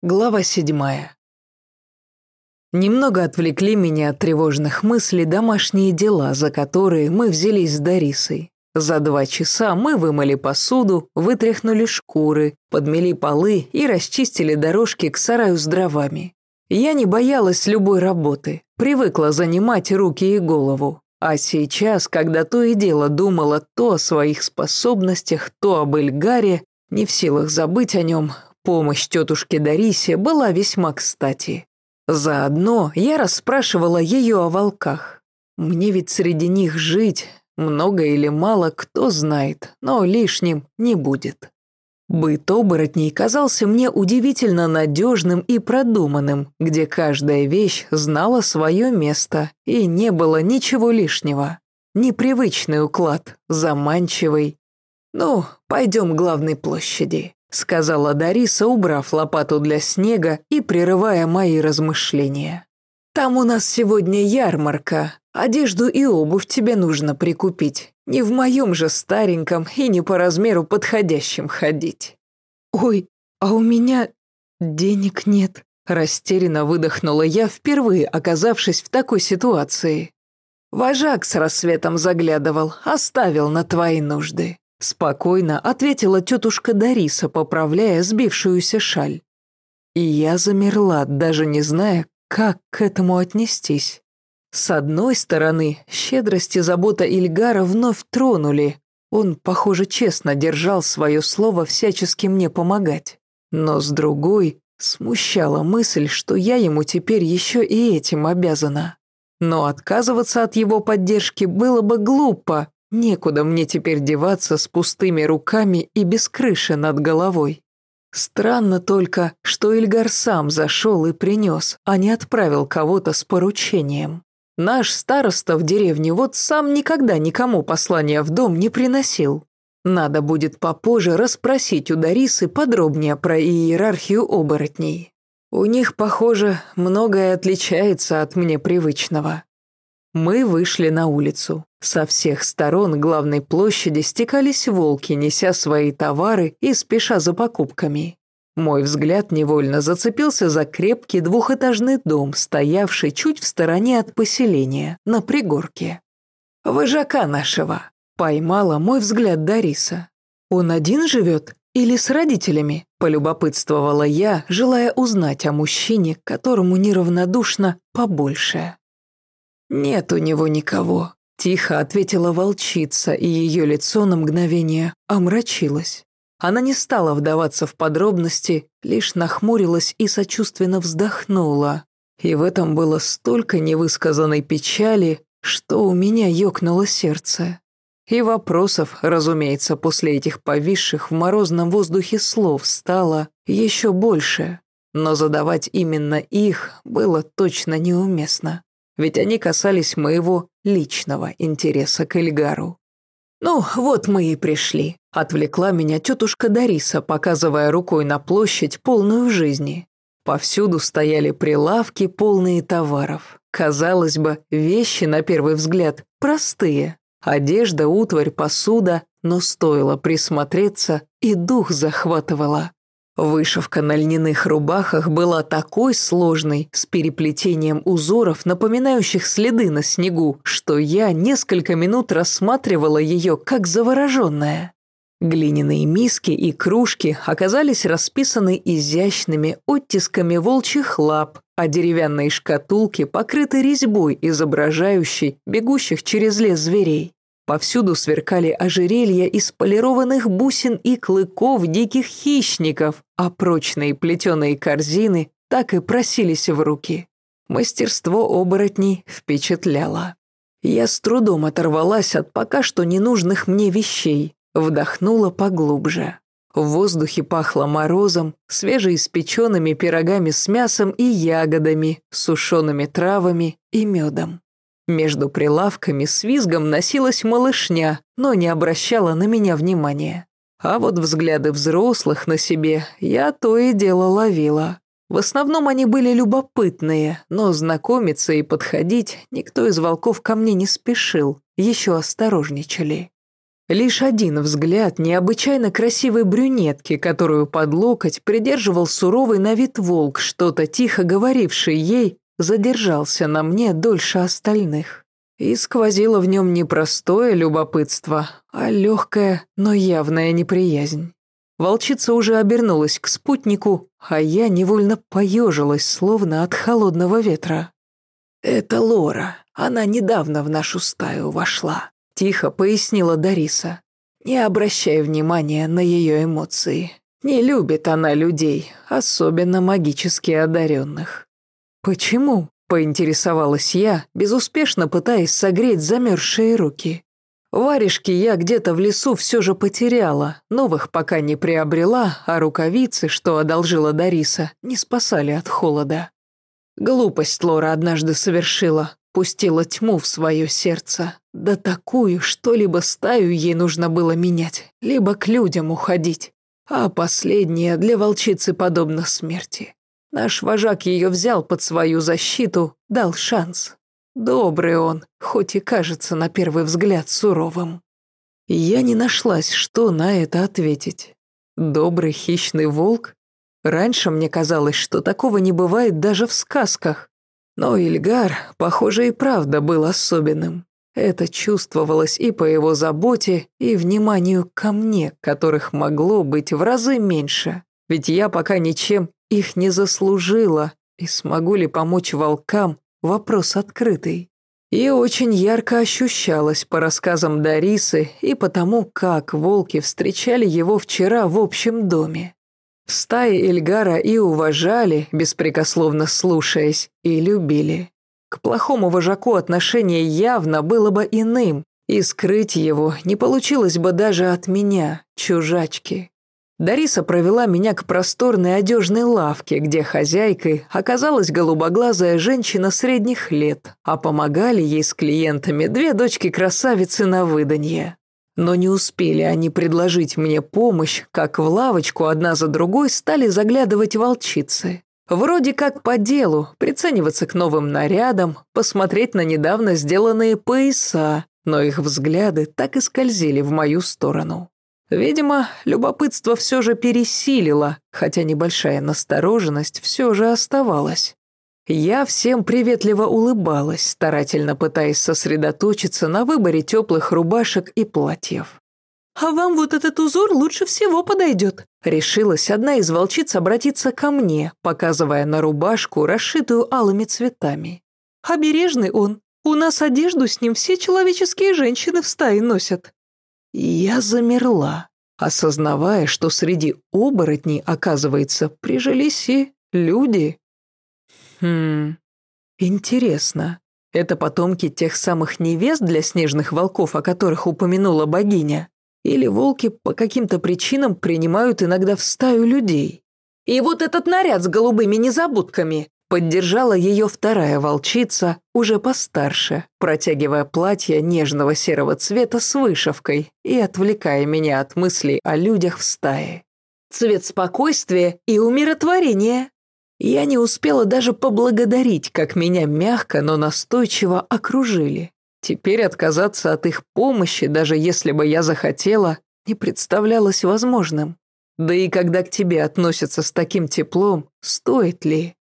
Глава седьмая. Немного отвлекли меня от тревожных мыслей домашние дела, за которые мы взялись с Дарисой. За два часа мы вымыли посуду, вытряхнули шкуры, подмели полы и расчистили дорожки к сараю с дровами. Я не боялась любой работы, привыкла занимать руки и голову. А сейчас, когда то и дело думала то о своих способностях, то об Эльгаре, не в силах забыть о нем, Помощь тетушке Дарисе была весьма кстати. Заодно я расспрашивала ее о волках. Мне ведь среди них жить, много или мало, кто знает, но лишним не будет. Быт оборотней казался мне удивительно надежным и продуманным, где каждая вещь знала свое место, и не было ничего лишнего. Непривычный уклад, заманчивый. Ну, пойдем к главной площади сказала Дариса, убрав лопату для снега и прерывая мои размышления. «Там у нас сегодня ярмарка. Одежду и обувь тебе нужно прикупить. Не в моем же стареньком и не по размеру подходящим ходить». «Ой, а у меня денег нет», – растерянно выдохнула я, впервые оказавшись в такой ситуации. Вожак с рассветом заглядывал, оставил на твои нужды. Спокойно ответила тетушка Дариса, поправляя сбившуюся шаль. И я замерла, даже не зная, как к этому отнестись. С одной стороны, щедрость и забота Ильгара вновь тронули. Он, похоже, честно держал свое слово всячески мне помогать. Но с другой, смущала мысль, что я ему теперь еще и этим обязана. Но отказываться от его поддержки было бы глупо, Некуда мне теперь деваться с пустыми руками и без крыши над головой. Странно только, что Ильгар сам зашел и принес, а не отправил кого-то с поручением. Наш староста в деревне вот сам никогда никому послания в дом не приносил. Надо будет попозже расспросить у Дарисы подробнее про иерархию оборотней. У них, похоже, многое отличается от мне привычного. Мы вышли на улицу. Со всех сторон главной площади стекались волки, неся свои товары и спеша за покупками. Мой взгляд невольно зацепился за крепкий двухэтажный дом, стоявший чуть в стороне от поселения, на пригорке. «Вожака нашего!» – поймала мой взгляд Дариса. «Он один живет или с родителями?» – полюбопытствовала я, желая узнать о мужчине, которому неравнодушно побольше. «Нет у него никого», – тихо ответила волчица, и ее лицо на мгновение омрачилось. Она не стала вдаваться в подробности, лишь нахмурилась и сочувственно вздохнула. И в этом было столько невысказанной печали, что у меня ёкнуло сердце. И вопросов, разумеется, после этих повисших в морозном воздухе слов стало еще больше. Но задавать именно их было точно неуместно ведь они касались моего личного интереса к Эльгару. «Ну, вот мы и пришли», – отвлекла меня тетушка Дариса, показывая рукой на площадь, полную жизни. Повсюду стояли прилавки, полные товаров. Казалось бы, вещи, на первый взгляд, простые. Одежда, утварь, посуда, но стоило присмотреться, и дух захватывала. Вышивка на льняных рубахах была такой сложной, с переплетением узоров, напоминающих следы на снегу, что я несколько минут рассматривала ее как завороженная. Глиняные миски и кружки оказались расписаны изящными оттисками волчьих лап, а деревянные шкатулки покрыты резьбой, изображающей бегущих через лес зверей. Повсюду сверкали ожерелья из полированных бусин и клыков диких хищников, а прочные плетеные корзины так и просились в руки. Мастерство оборотней впечатляло. Я с трудом оторвалась от пока что ненужных мне вещей, вдохнула поглубже. В воздухе пахло морозом, свежеиспеченными пирогами с мясом и ягодами, сушеными травами и медом. Между прилавками с визгом носилась малышня, но не обращала на меня внимания. А вот взгляды взрослых на себе я то и дело ловила. В основном они были любопытные, но знакомиться и подходить никто из волков ко мне не спешил, еще осторожничали. Лишь один взгляд необычайно красивой брюнетки, которую под локоть придерживал суровый на вид волк, что-то тихо говоривший ей, задержался на мне дольше остальных. И сквозило в нем не простое любопытство, а легкая, но явная неприязнь. Волчица уже обернулась к спутнику, а я невольно поежилась, словно от холодного ветра. «Это Лора. Она недавно в нашу стаю вошла», — тихо пояснила Дариса. «Не обращай внимания на ее эмоции. Не любит она людей, особенно магически одаренных». «Почему?» Поинтересовалась я, безуспешно пытаясь согреть замерзшие руки. Варежки я где-то в лесу все же потеряла, новых пока не приобрела, а рукавицы, что одолжила Дариса, не спасали от холода. Глупость Лора однажды совершила, пустила тьму в свое сердце. Да такую, что либо стаю ей нужно было менять, либо к людям уходить. А последнее для волчицы подобно смерти. Наш вожак ее взял под свою защиту, дал шанс. Добрый он, хоть и кажется на первый взгляд суровым. Я не нашлась, что на это ответить. Добрый хищный волк? Раньше мне казалось, что такого не бывает даже в сказках. Но Ильгар, похоже, и правда был особенным. Это чувствовалось и по его заботе, и вниманию ко мне, которых могло быть в разы меньше. Ведь я пока ничем их не заслужила, и смогу ли помочь волкам – вопрос открытый. И очень ярко ощущалось по рассказам Дарисы и потому, как волки встречали его вчера в общем доме. В стае Эльгара и уважали, беспрекословно слушаясь, и любили. К плохому вожаку отношение явно было бы иным, и скрыть его не получилось бы даже от меня, чужачки. Дариса провела меня к просторной одежной лавке, где хозяйкой оказалась голубоглазая женщина средних лет, а помогали ей с клиентами две дочки-красавицы на выданье. Но не успели они предложить мне помощь, как в лавочку одна за другой стали заглядывать волчицы. Вроде как по делу, прицениваться к новым нарядам, посмотреть на недавно сделанные пояса, но их взгляды так и скользили в мою сторону. Видимо, любопытство все же пересилило, хотя небольшая настороженность все же оставалась. Я всем приветливо улыбалась, старательно пытаясь сосредоточиться на выборе теплых рубашек и платьев. «А вам вот этот узор лучше всего подойдет», — решилась одна из волчиц обратиться ко мне, показывая на рубашку, расшитую алыми цветами. «Обережный он. У нас одежду с ним все человеческие женщины в стае носят». Я замерла, осознавая, что среди оборотней, оказывается, прижились и люди. Хм, интересно, это потомки тех самых невест для снежных волков, о которых упомянула богиня? Или волки по каким-то причинам принимают иногда в стаю людей? И вот этот наряд с голубыми незабудками, Поддержала ее вторая волчица, уже постарше, протягивая платье нежного серого цвета с вышивкой и отвлекая меня от мыслей о людях в стае. Цвет спокойствия и умиротворения. Я не успела даже поблагодарить, как меня мягко, но настойчиво окружили. Теперь отказаться от их помощи, даже если бы я захотела, не представлялось возможным. Да и когда к тебе относятся с таким теплом, стоит ли?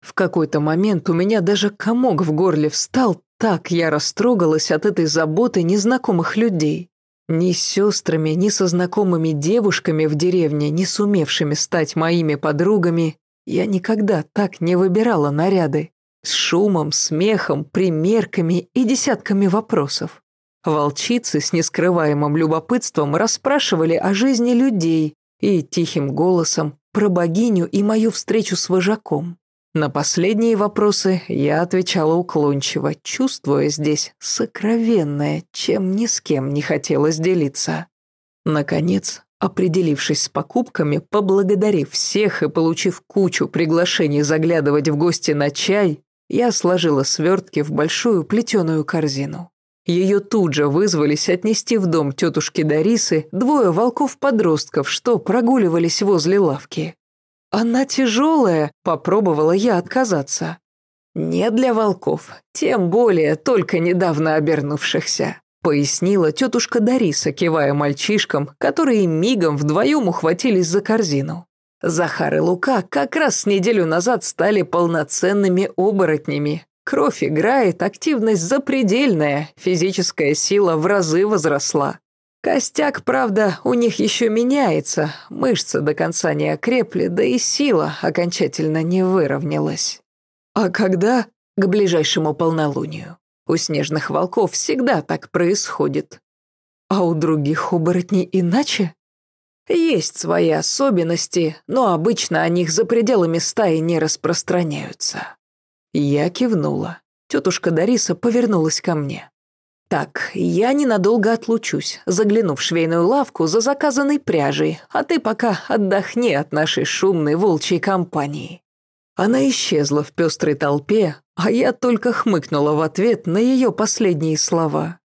В какой-то момент у меня даже комок в горле встал, так я растрогалась от этой заботы незнакомых людей. Ни с сестрами, ни со знакомыми девушками в деревне, не сумевшими стать моими подругами, я никогда так не выбирала наряды. С шумом, смехом, примерками и десятками вопросов. Волчицы с нескрываемым любопытством расспрашивали о жизни людей и тихим голосом про богиню и мою встречу с вожаком. На последние вопросы я отвечала уклончиво, чувствуя здесь сокровенное, чем ни с кем не хотелось делиться. Наконец, определившись с покупками, поблагодарив всех и получив кучу приглашений заглядывать в гости на чай, я сложила свертки в большую плетеную корзину. Ее тут же вызвались отнести в дом тетушки Дарисы двое волков-подростков, что прогуливались возле лавки. «Она тяжелая», — попробовала я отказаться. «Не для волков, тем более только недавно обернувшихся», — пояснила тетушка Дариса, кивая мальчишкам, которые мигом вдвоем ухватились за корзину. Захар и Лука как раз неделю назад стали полноценными оборотнями. Кровь играет, активность запредельная, физическая сила в разы возросла. Костяк, правда, у них еще меняется, мышцы до конца не окрепли, да и сила окончательно не выровнялась. А когда? К ближайшему полнолунию. У снежных волков всегда так происходит. А у других оборотней иначе? Есть свои особенности, но обычно о них за пределами стаи не распространяются. Я кивнула. Тетушка Дариса повернулась ко мне. «Так, я ненадолго отлучусь, загляну в швейную лавку за заказанной пряжей, а ты пока отдохни от нашей шумной волчьей компании». Она исчезла в пестрой толпе, а я только хмыкнула в ответ на ее последние слова.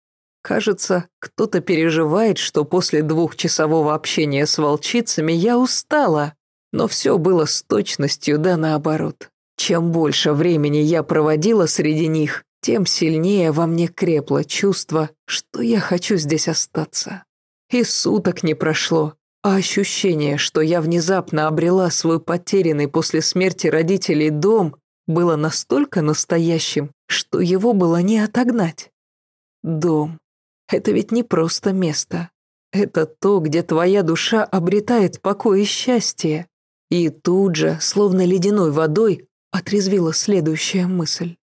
Кажется, кто-то переживает, что после двухчасового общения с волчицами я устала, но все было с точностью да наоборот. Чем больше времени я проводила среди них, тем сильнее во мне крепло чувство, что я хочу здесь остаться. И суток не прошло, а ощущение, что я внезапно обрела свой потерянный после смерти родителей дом, было настолько настоящим, что его было не отогнать. Дом. Это ведь не просто место. Это то, где твоя душа обретает покой и счастье. И тут же, словно ледяной водой, отрезвила следующая мысль.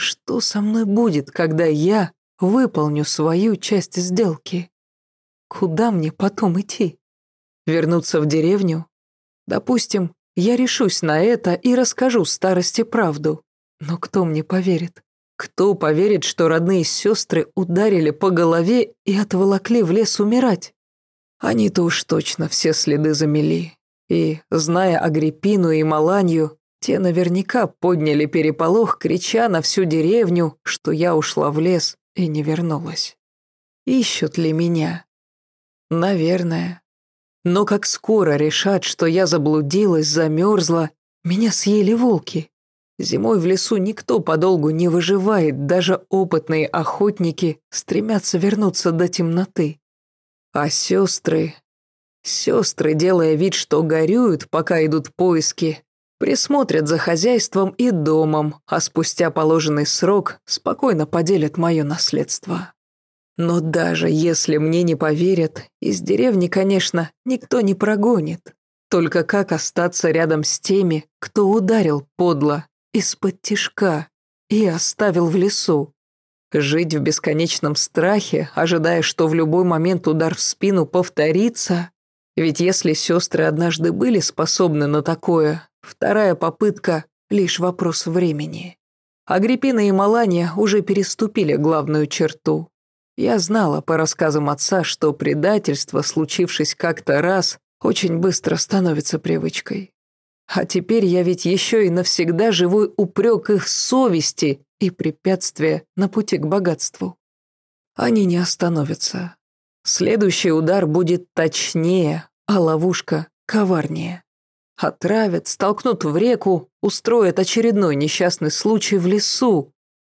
Что со мной будет, когда я выполню свою часть сделки? Куда мне потом идти? Вернуться в деревню? Допустим, я решусь на это и расскажу старости правду. Но кто мне поверит? Кто поверит, что родные сестры ударили по голове и отволокли в лес умирать? Они-то уж точно все следы замели. И, зная Агриппину и Маланью, те наверняка подняли переполох, крича на всю деревню, что я ушла в лес и не вернулась. Ищут ли меня? Наверное. Но как скоро решат, что я заблудилась, замерзла, меня съели волки. Зимой в лесу никто подолгу не выживает, даже опытные охотники стремятся вернуться до темноты. А сестры... Сестры, делая вид, что горюют, пока идут поиски, Присмотрят за хозяйством и домом, а спустя положенный срок спокойно поделят мое наследство. Но даже если мне не поверят, из деревни, конечно, никто не прогонит. Только как остаться рядом с теми, кто ударил подло, из-под тишка и оставил в лесу? Жить в бесконечном страхе, ожидая, что в любой момент удар в спину повторится? Ведь если сестры однажды были способны на такое, Вторая попытка – лишь вопрос времени. Агриппина и Малания уже переступили главную черту. Я знала по рассказам отца, что предательство, случившись как-то раз, очень быстро становится привычкой. А теперь я ведь еще и навсегда живой упрек их совести и препятствие на пути к богатству. Они не остановятся. Следующий удар будет точнее, а ловушка коварнее. Отравят, столкнут в реку, устроят очередной несчастный случай в лесу.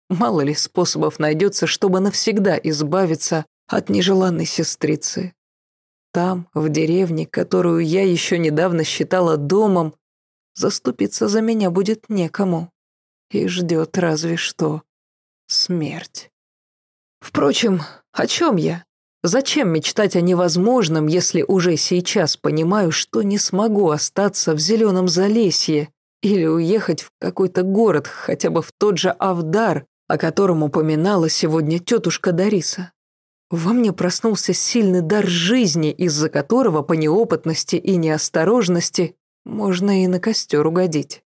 Мало ли способов найдется, чтобы навсегда избавиться от нежеланной сестрицы. Там, в деревне, которую я еще недавно считала домом, заступиться за меня будет некому. И ждет разве что смерть. Впрочем, о чем я? Зачем мечтать о невозможном, если уже сейчас понимаю, что не смогу остаться в зеленом залесье или уехать в какой-то город, хотя бы в тот же Авдар, о котором упоминала сегодня тетушка Дариса? Во мне проснулся сильный дар жизни, из-за которого по неопытности и неосторожности можно и на костер угодить.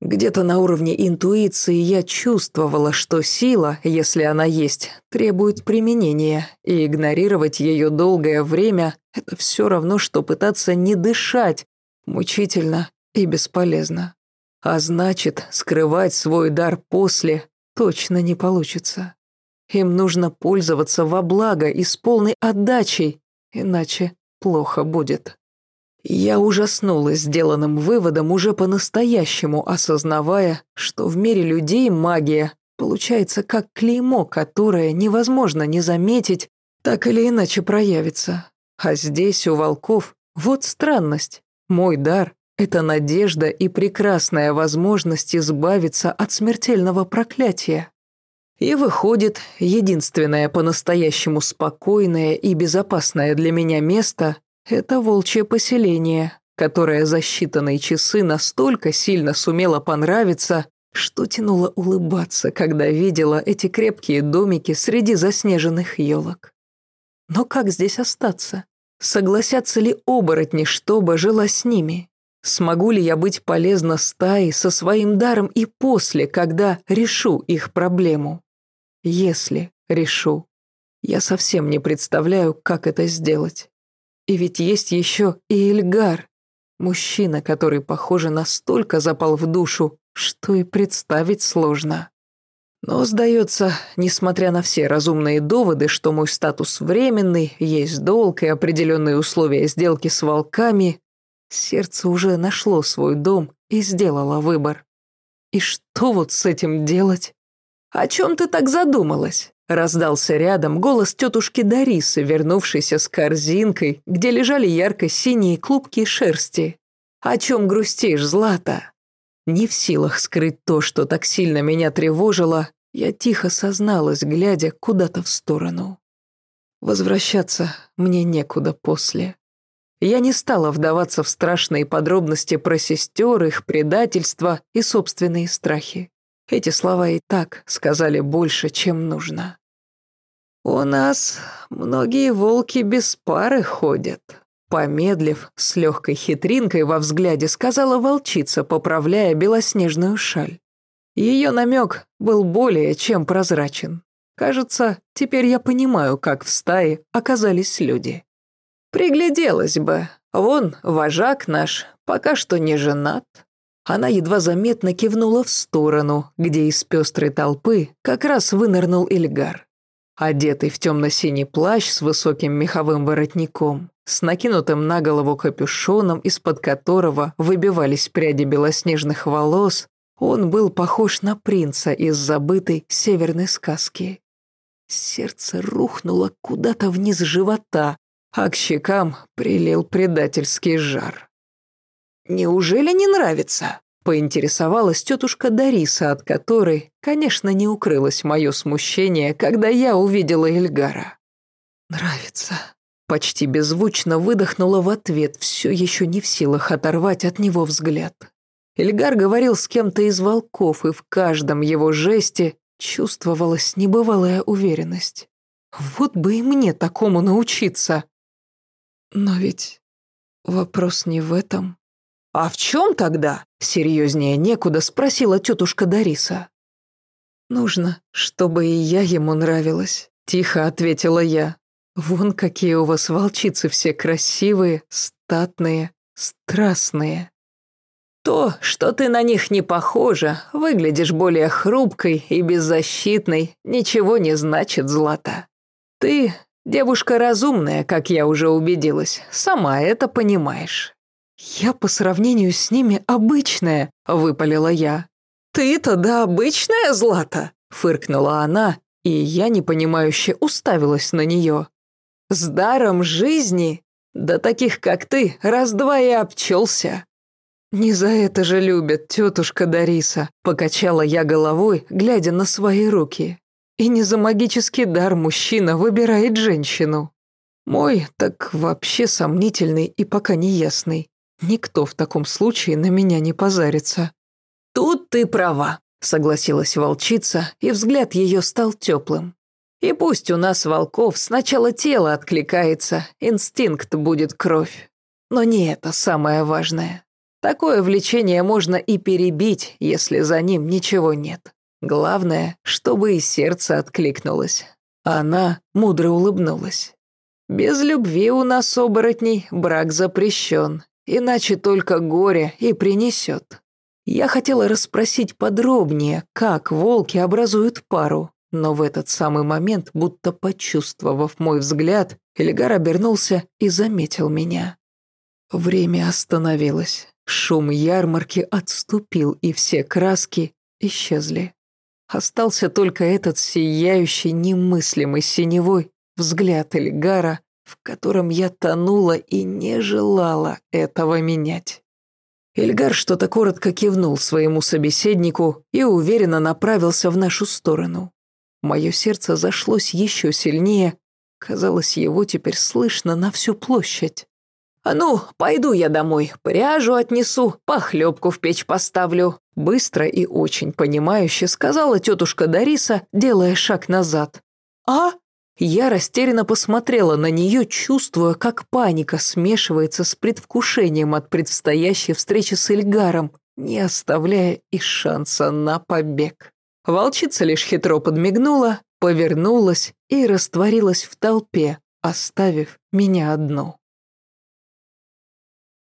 Где-то на уровне интуиции я чувствовала, что сила, если она есть, требует применения, и игнорировать ее долгое время – это все равно, что пытаться не дышать, мучительно и бесполезно. А значит, скрывать свой дар после точно не получится. Им нужно пользоваться во благо и с полной отдачей, иначе плохо будет. Я ужаснулась сделанным выводом, уже по-настоящему осознавая, что в мире людей магия получается как клеймо, которое невозможно не заметить, так или иначе проявится. А здесь у волков вот странность. Мой дар — это надежда и прекрасная возможность избавиться от смертельного проклятия. И выходит, единственное по-настоящему спокойное и безопасное для меня место — это волчье поселение, которое за считанные часы настолько сильно сумело понравиться, что тянуло улыбаться, когда видела эти крепкие домики среди заснеженных елок. Но как здесь остаться? Согласятся ли оборотни, чтобы жила с ними? Смогу ли я быть полезна стае со своим даром и после, когда решу их проблему? Если решу. Я совсем не представляю, как это сделать. И ведь есть еще и Эльгар, мужчина, который, похоже, настолько запал в душу, что и представить сложно. Но, сдается, несмотря на все разумные доводы, что мой статус временный, есть долг и определенные условия сделки с волками, сердце уже нашло свой дом и сделало выбор. И что вот с этим делать? «О чем ты так задумалась?» Раздался рядом голос тетушки Дарисы, вернувшейся с корзинкой, где лежали ярко-синие клубки шерсти. «О чем грустишь, Злата?» Не в силах скрыть то, что так сильно меня тревожило, я тихо созналась, глядя куда-то в сторону. Возвращаться мне некуда после. Я не стала вдаваться в страшные подробности про сестер, их предательство и собственные страхи. Эти слова и так сказали больше, чем нужно. «У нас многие волки без пары ходят», Помедлив, с легкой хитринкой во взгляде сказала волчица, поправляя белоснежную шаль. Ее намек был более чем прозрачен. Кажется, теперь я понимаю, как в стае оказались люди. Пригляделась бы. Вон, вожак наш, пока что не женат. Она едва заметно кивнула в сторону, где из пестрой толпы как раз вынырнул Ильгар. Одетый в темно-синий плащ с высоким меховым воротником, с накинутым на голову капюшоном, из-под которого выбивались пряди белоснежных волос, он был похож на принца из забытой северной сказки. Сердце рухнуло куда-то вниз живота, а к щекам прилил предательский жар. «Неужели не нравится?» – поинтересовалась тетушка Дариса, от которой, конечно, не укрылось мое смущение, когда я увидела Эльгара. «Нравится», Почти беззвучно выдохнула в ответ, все еще не в силах оторвать от него взгляд. Эльгар говорил с кем-то из волков, и в каждом его жесте чувствовалась небывалая уверенность. Вот бы и мне такому научиться. Но ведь вопрос не в этом. «А в чем тогда?» — серьезнее некуда спросила тетушка Дариса. «Нужно, чтобы и я ему нравилась», — тихо ответила я. Вон какие у вас волчицы все красивые, статные, страстные. То, что ты на них не похожа, выглядишь более хрупкой и беззащитной, ничего не значит, Злата. Ты девушка разумная, как я уже убедилась, сама это понимаешь. Я по сравнению с ними обычная, выпалила я. Ты-то да обычная, Злата, фыркнула она, и я непонимающе уставилась на нее. С даром жизни? Да таких, как ты, раз-два и обчелся. Не за это же любят, тетушка Дариса, покачала я головой, глядя на свои руки. И не за магический дар мужчина выбирает женщину. Мой так вообще сомнительный и пока не ясный. Никто в таком случае на меня не позарится. Тут ты права, согласилась волчица, и взгляд ее стал теплым. И пусть у нас, волков, сначала тело откликается, инстинкт будет кровь. Но не это самое важное. Такое влечение можно и перебить, если за ним ничего нет. Главное, чтобы и сердце откликнулось. Она мудро улыбнулась. Без любви у нас, оборотней, брак запрещен, иначе только горе и принесет. Я хотела расспросить подробнее, как волки образуют пару, но в этот самый момент, будто почувствовав мой взгляд, Эльгар обернулся и заметил меня. Время остановилось. Шум ярмарки отступил, и все краски исчезли. Остался только этот сияющий, немыслимый синевой взгляд Эльгара, в котором я тонула и не желала этого менять. Эльгар что-то коротко кивнул своему собеседнику и уверенно направился в нашу сторону. Мое сердце зашлось еще сильнее, казалось, его теперь слышно на всю площадь. «А ну, пойду я домой, пряжу отнесу, похлебку в печь поставлю», быстро и очень понимающе сказала тетушка Дариса, делая шаг назад. «А?» Я растерянно посмотрела на нее, чувствуя, как паника смешивается с предвкушением от предстоящей встречи с Эльгаром, не оставляя и шанса на побег. Волчица лишь хитро подмигнула, повернулась и растворилась в толпе, оставив меня одну.